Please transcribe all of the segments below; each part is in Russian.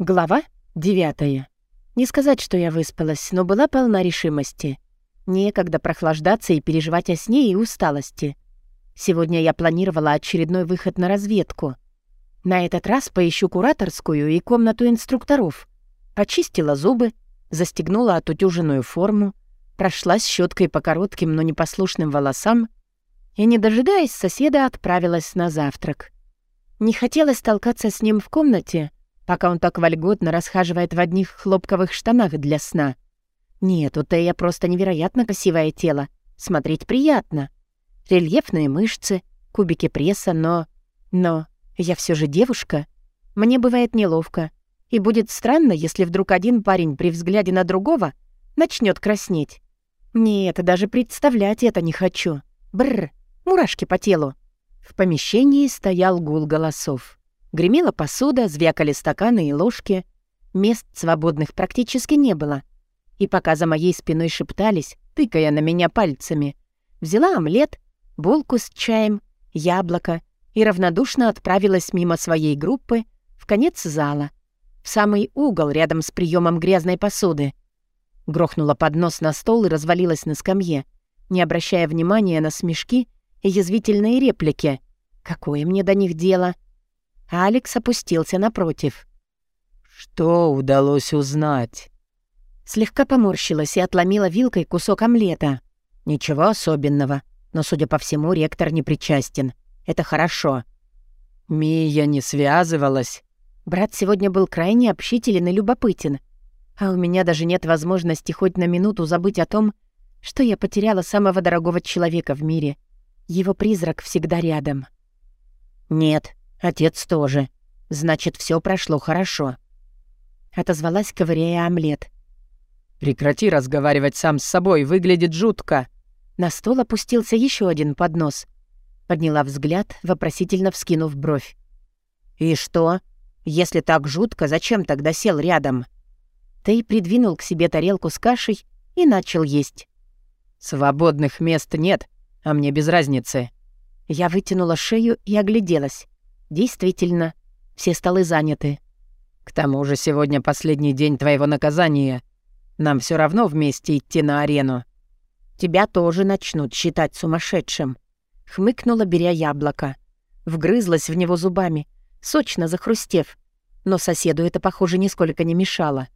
Глава девятая. Не сказать, что я выспалась, но была полна решимости. Некогда прохлаждаться и переживать о сне и усталости. Сегодня я планировала очередной выход на разведку. На этот раз поищу кураторскую и комнату инструкторов. Почистила зубы, застегнула отутюженную форму, прошлась щеткой по коротким, но непослушным волосам и, не дожидаясь соседа, отправилась на завтрак. Не хотелось толкаться с ним в комнате — пока он так вольготно расхаживает в одних хлопковых штанах для сна. Нет, у Тея просто невероятно красивое тело. Смотреть приятно. Рельефные мышцы, кубики пресса, но... Но я все же девушка. Мне бывает неловко. И будет странно, если вдруг один парень при взгляде на другого начнет краснеть. Нет, даже представлять это не хочу. Бррр, мурашки по телу. В помещении стоял гул голосов. Гремела посуда, звякали стаканы и ложки. Мест свободных практически не было. И пока за моей спиной шептались, тыкая на меня пальцами, взяла омлет, булку с чаем, яблоко и равнодушно отправилась мимо своей группы в конец зала, в самый угол рядом с приемом грязной посуды. Грохнула поднос на стол и развалилась на скамье, не обращая внимания на смешки и язвительные реплики. Какое мне до них дело? — Алекс опустился напротив. «Что удалось узнать?» Слегка поморщилась и отломила вилкой кусок омлета. Ничего особенного, но, судя по всему, ректор не причастен. Это хорошо. «Мия не связывалась?» Брат сегодня был крайне общителен и любопытен. А у меня даже нет возможности хоть на минуту забыть о том, что я потеряла самого дорогого человека в мире. Его призрак всегда рядом. «Нет, Отец тоже. Значит, все прошло хорошо. Отозвалась, ковыряя омлет. «Прекрати разговаривать сам с собой, выглядит жутко». На стол опустился еще один поднос. Подняла взгляд, вопросительно вскинув бровь. «И что? Если так жутко, зачем тогда сел рядом?» Тей придвинул к себе тарелку с кашей и начал есть. «Свободных мест нет, а мне без разницы». Я вытянула шею и огляделась. Действительно, все столы заняты. К тому же сегодня последний день твоего наказания. Нам все равно вместе идти на арену. Тебя тоже начнут считать сумасшедшим. Хмыкнула, беря яблоко. Вгрызлась в него зубами, сочно захрустев. Но соседу это, похоже, нисколько не мешало.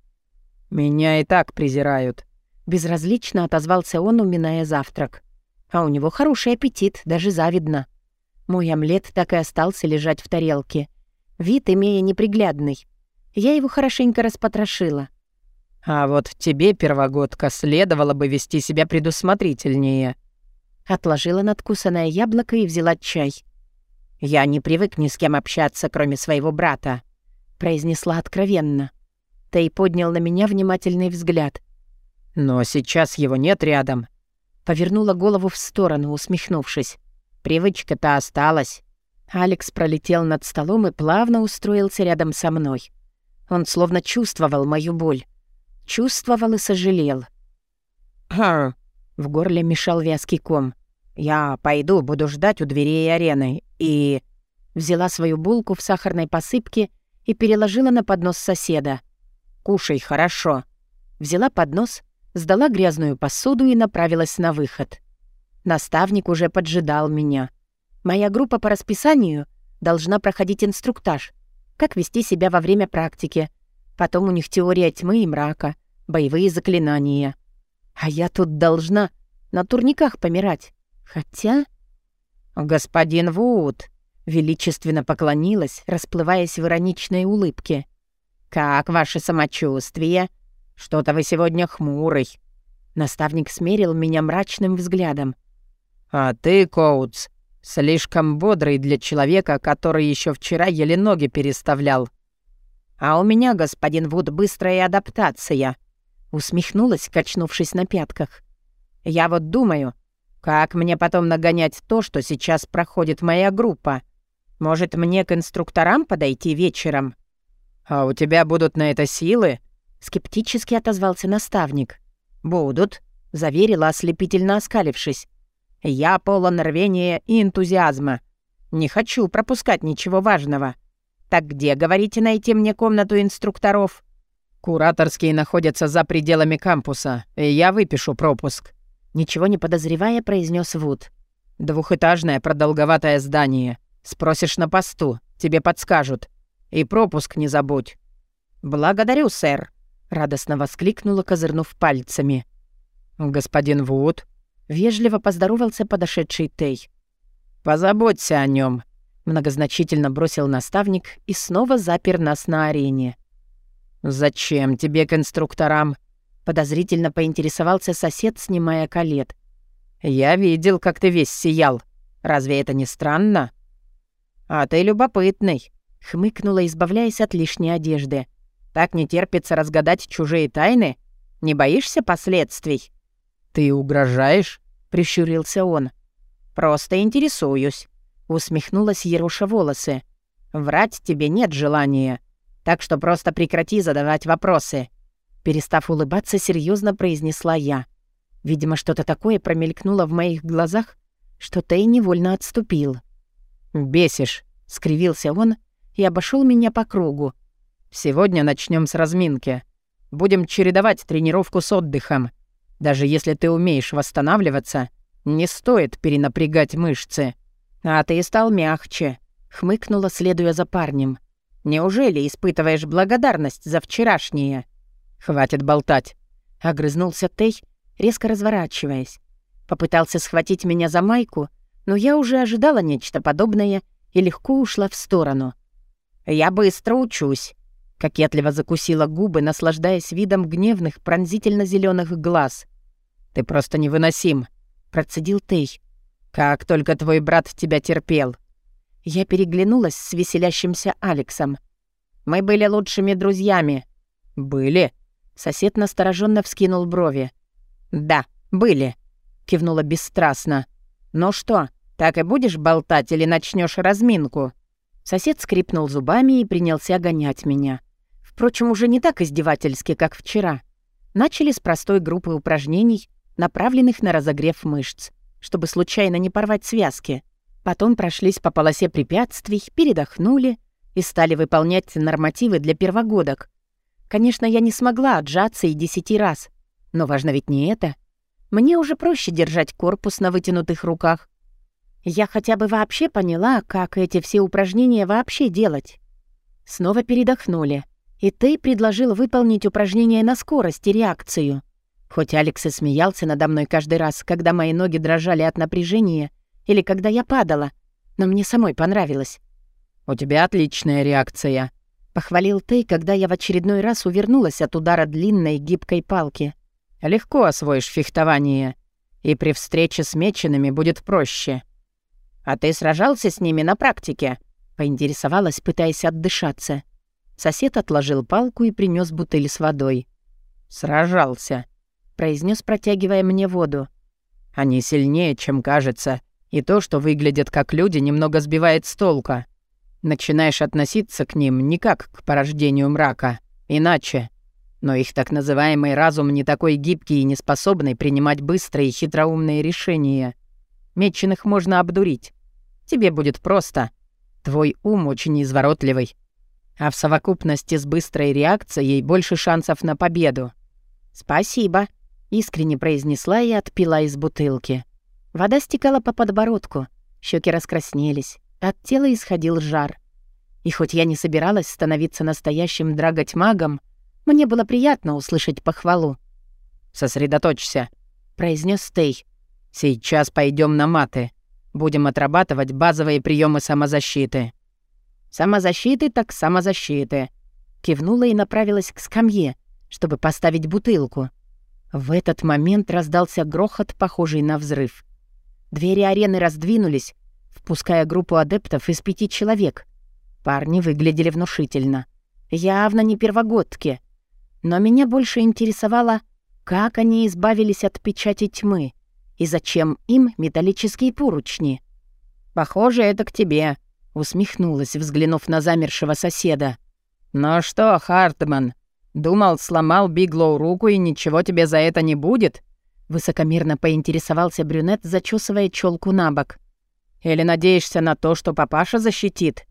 «Меня и так презирают», — безразлично отозвался он, уминая завтрак. «А у него хороший аппетит, даже завидно». Мой омлет так и остался лежать в тарелке. Вид имея неприглядный. Я его хорошенько распотрошила. «А вот тебе, первогодка, следовало бы вести себя предусмотрительнее». Отложила надкусанное яблоко и взяла чай. «Я не привык ни с кем общаться, кроме своего брата», — произнесла откровенно. Тей поднял на меня внимательный взгляд. «Но сейчас его нет рядом». Повернула голову в сторону, усмехнувшись. Привычка-то осталась. Алекс пролетел над столом и плавно устроился рядом со мной. Он словно чувствовал мою боль. Чувствовал и сожалел. «Хм...» — в горле мешал вязкий ком. «Я пойду, буду ждать у дверей арены и...» Взяла свою булку в сахарной посыпке и переложила на поднос соседа. «Кушай хорошо». Взяла поднос, сдала грязную посуду и направилась на выход. Наставник уже поджидал меня. Моя группа по расписанию должна проходить инструктаж, как вести себя во время практики. Потом у них теория тьмы и мрака, боевые заклинания. А я тут должна на турниках помирать. Хотя... «Господин Вуд», — величественно поклонилась, расплываясь в ироничной улыбке. «Как ваше самочувствие? Что-то вы сегодня хмурый». Наставник смерил меня мрачным взглядом. А ты, Коутс, слишком бодрый для человека, который еще вчера еле ноги переставлял. А у меня, господин Вуд, быстрая адаптация. Усмехнулась, качнувшись на пятках. Я вот думаю, как мне потом нагонять то, что сейчас проходит моя группа? Может, мне к инструкторам подойти вечером? А у тебя будут на это силы? Скептически отозвался наставник. Будут, заверила, ослепительно оскалившись. Я полон рвения и энтузиазма. Не хочу пропускать ничего важного. Так где, говорите, найти мне комнату инструкторов?» «Кураторские находятся за пределами кампуса, и я выпишу пропуск», — ничего не подозревая, произнес Вуд. «Двухэтажное продолговатое здание. Спросишь на посту, тебе подскажут. И пропуск не забудь». «Благодарю, сэр», — радостно воскликнула, козырнув пальцами. «Господин Вуд», — вежливо поздоровался подошедший Тей. «Позаботься о нем, многозначительно бросил наставник и снова запер нас на арене. «Зачем тебе к инструкторам?» — подозрительно поинтересовался сосед, снимая колет. «Я видел, как ты весь сиял. Разве это не странно?» «А ты любопытный», — хмыкнула, избавляясь от лишней одежды. «Так не терпится разгадать чужие тайны? Не боишься последствий?» «Ты угрожаешь?» — прищурился он. «Просто интересуюсь», — усмехнулась Еруша волосы. «Врать тебе нет желания, так что просто прекрати задавать вопросы». Перестав улыбаться, серьезно произнесла я. Видимо, что-то такое промелькнуло в моих глазах, что Тей невольно отступил. «Бесишь», — скривился он и обошел меня по кругу. «Сегодня начнем с разминки. Будем чередовать тренировку с отдыхом. Даже если ты умеешь восстанавливаться, не стоит перенапрягать мышцы». «А ты стал мягче», — хмыкнула, следуя за парнем. «Неужели испытываешь благодарность за вчерашнее?» «Хватит болтать», — огрызнулся Тей, резко разворачиваясь. Попытался схватить меня за майку, но я уже ожидала нечто подобное и легко ушла в сторону. «Я быстро учусь», — кокетливо закусила губы, наслаждаясь видом гневных, пронзительно зеленых глаз. «Ты просто невыносим», — процедил Тей. «Как только твой брат тебя терпел». Я переглянулась с веселящимся Алексом. «Мы были лучшими друзьями». «Были?» Сосед настороженно вскинул брови. «Да, были», — кивнула бесстрастно. «Ну что, так и будешь болтать или начнешь разминку?» Сосед скрипнул зубами и принялся гонять меня. Впрочем, уже не так издевательски, как вчера. Начали с простой группы упражнений, направленных на разогрев мышц, чтобы случайно не порвать связки. Потом прошлись по полосе препятствий, передохнули и стали выполнять нормативы для первогодок. Конечно, я не смогла отжаться и десяти раз, но важно ведь не это. Мне уже проще держать корпус на вытянутых руках. Я хотя бы вообще поняла, как эти все упражнения вообще делать. Снова передохнули, и Тей предложил выполнить упражнение на скорость и реакцию. Хоть Алекс и смеялся надо мной каждый раз, когда мои ноги дрожали от напряжения или когда я падала, но мне самой понравилось. «У тебя отличная реакция», — похвалил Тей, когда я в очередной раз увернулась от удара длинной гибкой палки. Легко освоишь фехтование, и при встрече с меченными будет проще. А ты сражался с ними на практике? Поинтересовалась, пытаясь отдышаться. Сосед отложил палку и принес бутыль с водой. Сражался, произнес, протягивая мне воду. Они сильнее, чем кажется, и то, что выглядят как люди, немного сбивает с толка. Начинаешь относиться к ним не как к порождению мрака, иначе. Но их так называемый разум не такой гибкий и неспособный принимать быстрые и хитроумные решения. Меченых можно обдурить. Тебе будет просто. Твой ум очень изворотливый. А в совокупности с быстрой реакцией больше шансов на победу. «Спасибо», — искренне произнесла и отпила из бутылки. Вода стекала по подбородку, щеки раскраснелись, от тела исходил жар. И хоть я не собиралась становиться настоящим драготь-магом, мне было приятно услышать похвалу. «Сосредоточься», — произнес Стей. «Сейчас пойдем на маты. Будем отрабатывать базовые приемы самозащиты». «Самозащиты так самозащиты», — кивнула и направилась к скамье, чтобы поставить бутылку. В этот момент раздался грохот, похожий на взрыв. Двери арены раздвинулись, впуская группу адептов из пяти человек. Парни выглядели внушительно. Явно не первогодки — но меня больше интересовало, как они избавились от печати тьмы и зачем им металлические поручни. «Похоже, это к тебе», — усмехнулась, взглянув на замершего соседа. «Ну что, Хартман, думал, сломал Биглоу руку и ничего тебе за это не будет?» Высокомерно поинтересовался брюнет, зачесывая челку на бок. «Или надеешься на то, что папаша защитит?»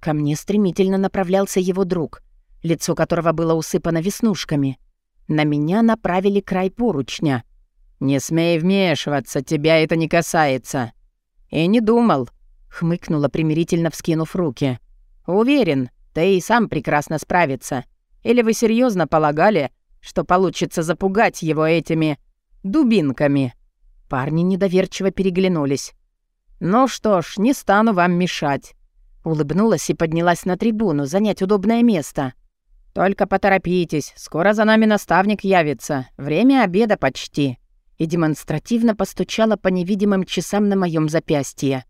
Ко мне стремительно направлялся его друг, лицо которого было усыпано веснушками. На меня направили край поручня. «Не смей вмешиваться, тебя это не касается». «И не думал», — хмыкнула примирительно, вскинув руки. «Уверен, ты и сам прекрасно справится. Или вы серьезно полагали, что получится запугать его этими дубинками?» Парни недоверчиво переглянулись. «Ну что ж, не стану вам мешать». Улыбнулась и поднялась на трибуну, занять удобное место. «Только поторопитесь, скоро за нами наставник явится. Время обеда почти». И демонстративно постучала по невидимым часам на моем запястье.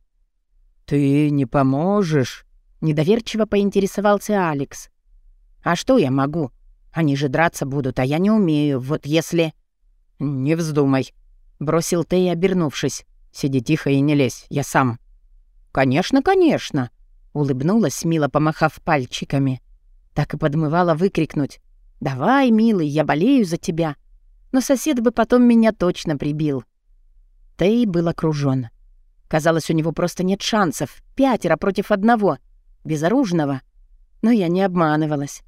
«Ты не поможешь?» Недоверчиво поинтересовался Алекс. «А что я могу? Они же драться будут, а я не умею. Вот если...» «Не вздумай», — бросил Тей, обернувшись. «Сиди тихо и не лезь, я сам». «Конечно, конечно», — улыбнулась, мило помахав пальчиками. Так и подмывала выкрикнуть. «Давай, милый, я болею за тебя». Но сосед бы потом меня точно прибил. Тей был окружён. Казалось, у него просто нет шансов. Пятеро против одного. Безоружного. Но я не обманывалась.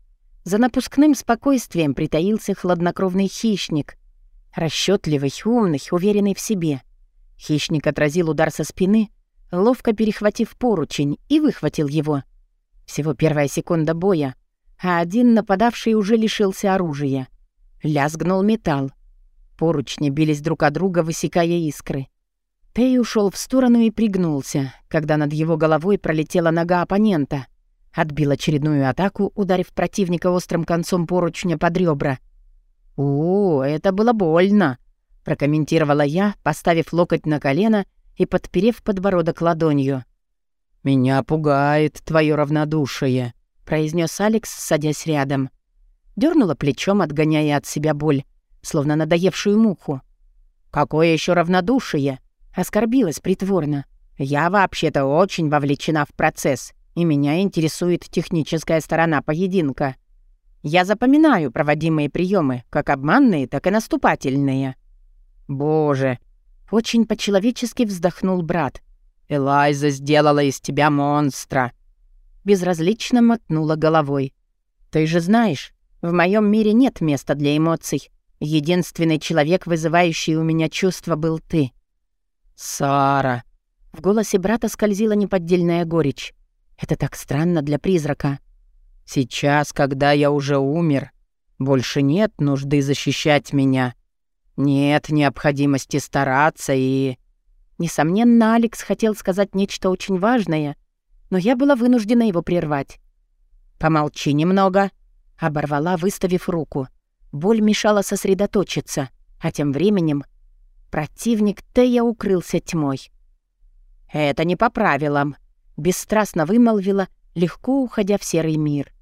За напускным спокойствием притаился хладнокровный хищник. Расчётливый, умный, уверенный в себе. Хищник отразил удар со спины, ловко перехватив поручень, и выхватил его. Всего первая секунда боя, а один нападавший уже лишился оружия. Лязгнул металл. Поручни бились друг о друга, высекая искры. Тей ушел в сторону и пригнулся, когда над его головой пролетела нога оппонента. Отбил очередную атаку, ударив противника острым концом поручня под ребра. «О, это было больно!» — прокомментировала я, поставив локоть на колено и подперев подбородок ладонью. «Меня пугает твое равнодушие», — произнес Алекс, садясь рядом. Дёрнула плечом, отгоняя от себя боль, словно надоевшую муху. «Какое еще равнодушие!» Оскорбилась притворно. «Я вообще-то очень вовлечена в процесс, и меня интересует техническая сторона поединка. Я запоминаю проводимые приемы, как обманные, так и наступательные». «Боже!» Очень по-человечески вздохнул брат. «Элайза сделала из тебя монстра!» Безразлично мотнула головой. «Ты же знаешь, в моем мире нет места для эмоций. Единственный человек, вызывающий у меня чувства, был ты. «Сара!» В голосе брата скользила неподдельная горечь. «Это так странно для призрака». «Сейчас, когда я уже умер, больше нет нужды защищать меня. Нет необходимости стараться и...» Несомненно, Алекс хотел сказать нечто очень важное, но я была вынуждена его прервать. «Помолчи немного», — оборвала, выставив руку. Боль мешала сосредоточиться, а тем временем Противник Тея укрылся тьмой. «Это не по правилам», — бесстрастно вымолвила, легко уходя в серый мир.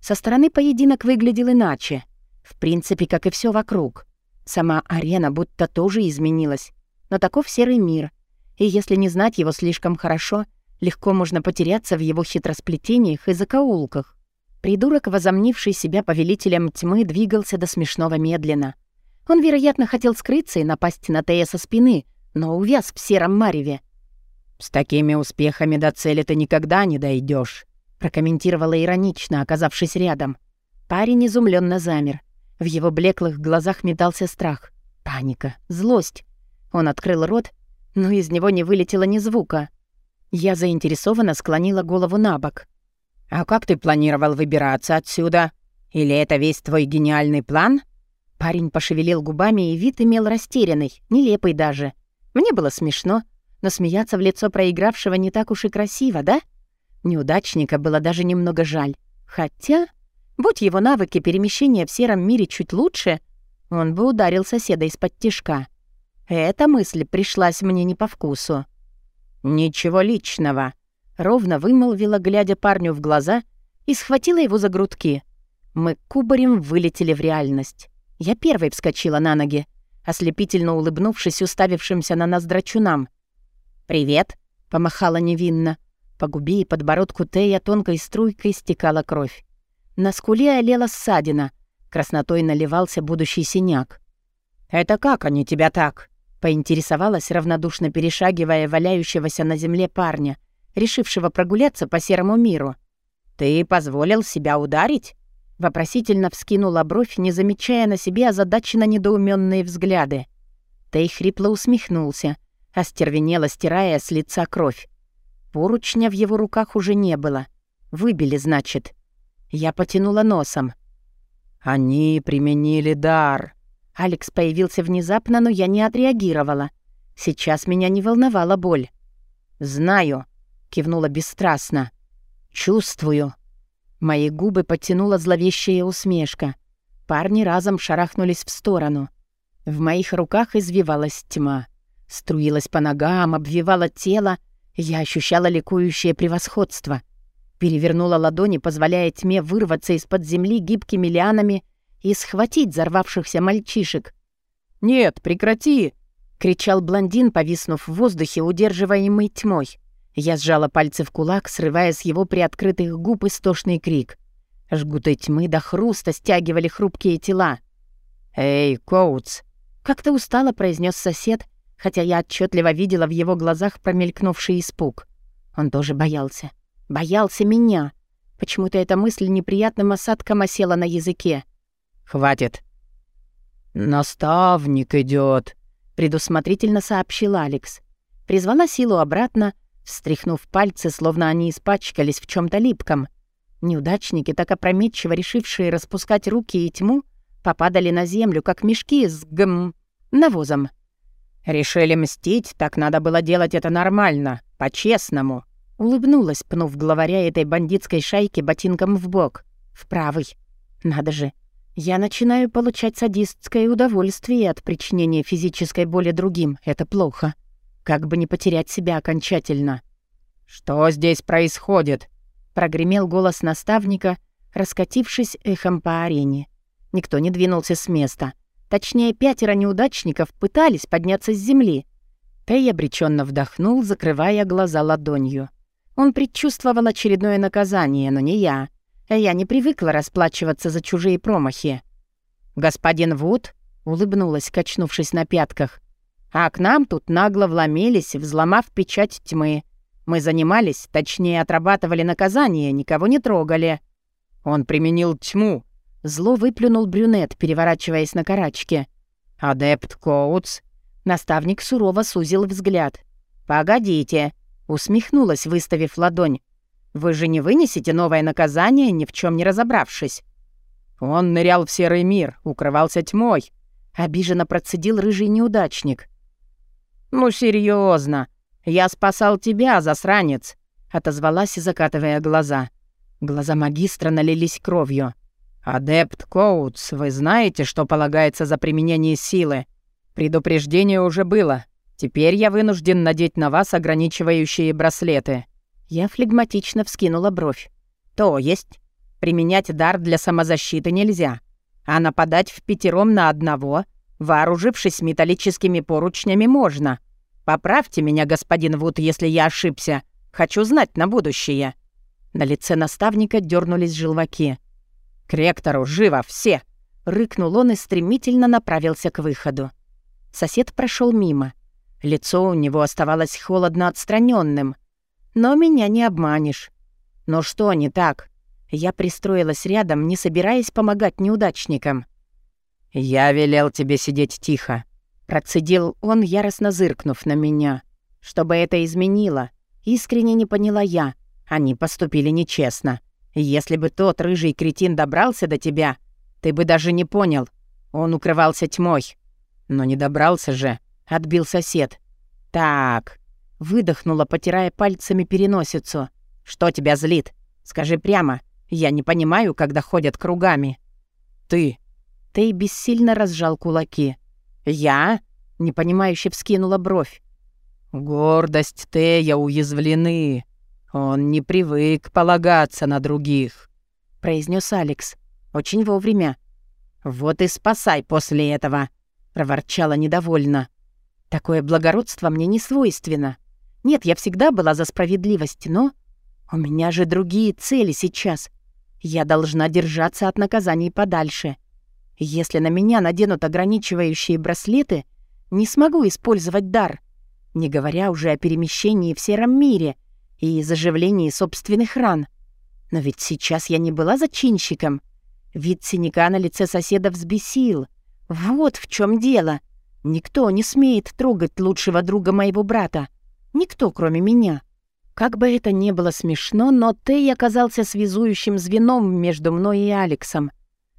Со стороны поединок выглядел иначе. В принципе, как и все вокруг. Сама арена будто тоже изменилась. Но таков серый мир. И если не знать его слишком хорошо, легко можно потеряться в его хитросплетениях и закоулках. Придурок, возомнивший себя повелителем тьмы, двигался до смешного медленно — он, вероятно, хотел скрыться и напасть на Тея со спины, но увяз в сером мареве. «С такими успехами до цели ты никогда не дойдешь, прокомментировала иронично, оказавшись рядом. Парень изумленно замер. В его блеклых глазах метался страх, паника, злость. Он открыл рот, но из него не вылетело ни звука. Я заинтересованно склонила голову на бок. «А как ты планировал выбираться отсюда? Или это весь твой гениальный план?» Парень пошевелил губами, и вид имел растерянный, нелепый даже. Мне было смешно, но смеяться в лицо проигравшего не так уж и красиво, да? Неудачника было даже немного жаль. Хотя, будь его навыки перемещения в сером мире чуть лучше, он бы ударил соседа из-под тишка. Эта мысль пришлась мне не по вкусу. «Ничего личного», — ровно вымолвила, глядя парню в глаза, и схватила его за грудки. Мы кубарем вылетели в реальность. Я первой вскочила на ноги, ослепительно улыбнувшись уставившимся на нас драчунам. «Привет!» — помахала невинно. По губе и подбородку Тея тонкой струйкой стекала кровь. На скуле олела ссадина, краснотой наливался будущий синяк. «Это как они тебя так?» — поинтересовалась, равнодушно перешагивая валяющегося на земле парня, решившего прогуляться по серому миру. «Ты позволил себя ударить?» Вопросительно вскинула бровь, не замечая на себе озадаченно недоуменные взгляды. Тей хрипло усмехнулся, остервенело стирая с лица кровь. Поручня в его руках уже не было. Выбили, значит. Я потянула носом. «Они применили дар». Алекс появился внезапно, но я не отреагировала. Сейчас меня не волновала боль. «Знаю», — кивнула бесстрастно. «Чувствую». Мои губы подтянула зловещая усмешка. Парни разом шарахнулись в сторону. В моих руках извивалась тьма. Струилась по ногам, обвивала тело. Я ощущала ликующее превосходство. Перевернула ладони, позволяя тьме вырваться из-под земли гибкими лианами и схватить взорвавшихся мальчишек. «Нет, прекрати!» — кричал блондин, повиснув в воздухе, удерживаемый тьмой. Я сжала пальцы в кулак, срывая с его приоткрытых губ истошный крик. Жгуты тьмы до хруста стягивали хрупкие тела. «Эй, Коутс!» — как-то устало произнес сосед, хотя я отчетливо видела в его глазах промелькнувший испуг. Он тоже боялся. Боялся меня. Почему-то эта мысль неприятным осадком осела на языке. «Хватит!» «Наставник идет, предусмотрительно сообщил Алекс. Призвала силу обратно, встряхнув пальцы, словно они испачкались в чем то липком. Неудачники, так опрометчиво решившие распускать руки и тьму, попадали на землю, как мешки с гм... навозом. «Решили мстить, так надо было делать это нормально, по-честному», улыбнулась, пнув главаря этой бандитской шайки ботинком в бок. В правый. Надо же, я начинаю получать садистское удовольствие от причинения физической боли другим. Это плохо. Как бы не потерять себя окончательно. «Что здесь происходит?» Прогремел голос наставника, раскатившись эхом по арене. Никто не двинулся с места. Точнее, пятеро неудачников пытались подняться с земли. Тей обреченно вдохнул, закрывая глаза ладонью. Он предчувствовал очередное наказание, но не я. Я не привыкла расплачиваться за чужие промахи. «Господин Вуд?» — улыбнулась, качнувшись на пятках. «А к нам тут нагло вломились, взломав печать тьмы. Мы занимались, точнее, отрабатывали наказание, никого не трогали». «Он применил тьму», — зло выплюнул брюнет, переворачиваясь на карачке. «Адепт Коутс». Наставник сурово сузил взгляд. «Погодите», — усмехнулась, выставив ладонь. Вы же не вынесете новое наказание, ни в чем не разобравшись». «Он нырял в серый мир, укрывался тьмой», — обиженно процедил рыжий неудачник. «Ну, серьезно, Я спасал тебя, засранец», — отозвалась, закатывая глаза. Глаза магистра налились кровью. «Адепт Коутс, вы знаете, что полагается за применение силы? Предупреждение уже было. Теперь я вынужден надеть на вас ограничивающие браслеты». Я флегматично вскинула бровь. То есть, применять дар для самозащиты нельзя, а нападать в пятером на одного, вооружившись металлическими поручнями, можно. Поправьте меня, господин Вуд, если я ошибся. Хочу знать на будущее». На лице наставника дернулись желваки. «К ректору, живо, все!» Рыкнул он и стремительно направился к выходу. Сосед прошел мимо. Лицо у него оставалось холодно отстраненным. Но меня не обманешь. Но что не так? Я пристроилась рядом, не собираясь помогать неудачникам. «Я велел тебе сидеть тихо», — процедил он, яростно зыркнув на меня. «Чтобы это изменило, искренне не поняла я. Они поступили нечестно. Если бы тот рыжий кретин добрался до тебя, ты бы даже не понял. Он укрывался тьмой. Но не добрался же», — отбил сосед. «Так, Выдохнула, потирая пальцами переносицу. «Что тебя злит? Скажи прямо. Я не понимаю, когда ходят кругами». «Ты». Тей бессильно разжал кулаки. «Я?» — непонимающе вскинула бровь. «Гордость Тея уязвлены. Он не привык полагаться на других», — произнес Алекс. Очень вовремя. «Вот и спасай после этого», — проворчала недовольно. «Такое благородство мне не свойственно. Нет, я всегда была за справедливость, но... У меня же другие цели сейчас. Я должна держаться от наказаний подальше. Если на меня наденут ограничивающие браслеты, не смогу использовать дар, не говоря уже о перемещении в сером мире и заживлении собственных ран. Но ведь сейчас я не была зачинщиком. Вид синяка на лице соседа взбесил. Вот в чем дело. Никто не смеет трогать лучшего друга моего брата. Никто, кроме меня. Как бы это ни было смешно, но Тей оказался связующим звеном между мной и Алексом.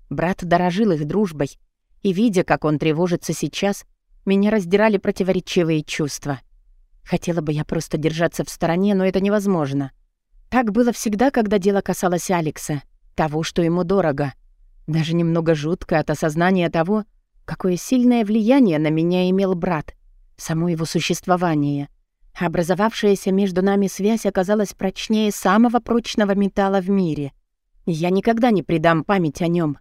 Брат дорожил их дружбой, и, видя, как он тревожится сейчас, меня раздирали противоречивые чувства. Хотела бы я просто держаться в стороне, но это невозможно. Так было всегда, когда дело касалось Алекса, того, что ему дорого. Даже немного жутко от осознания того, какое сильное влияние на меня имел брат, само его существование — Образовавшаяся между нами связь оказалась прочнее самого прочного металла в мире. Я никогда не предам память о нем.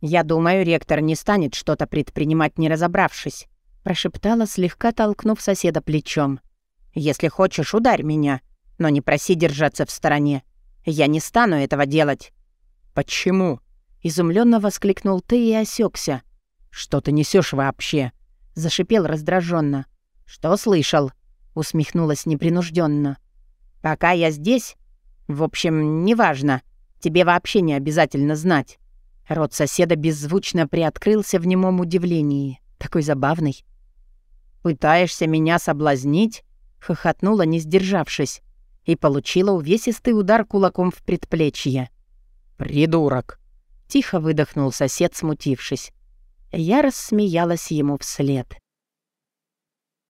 «Я думаю, ректор не станет что-то предпринимать, не разобравшись», прошептала, слегка толкнув соседа плечом. «Если хочешь, ударь меня, но не проси держаться в стороне. Я не стану этого делать». «Почему?» — изумленно воскликнул ты и осекся. «Что ты несешь вообще?» — зашипел раздраженно. «Что слышал?» усмехнулась непринужденно. «Пока я здесь... В общем, неважно. Тебе вообще не обязательно знать». Рот соседа беззвучно приоткрылся в немом удивлении. Такой забавный. «Пытаешься меня соблазнить?» — хохотнула, не сдержавшись, и получила увесистый удар кулаком в предплечье. «Придурок!» — тихо выдохнул сосед, смутившись. Я рассмеялась ему вслед.